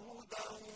وَشِفَاءٌ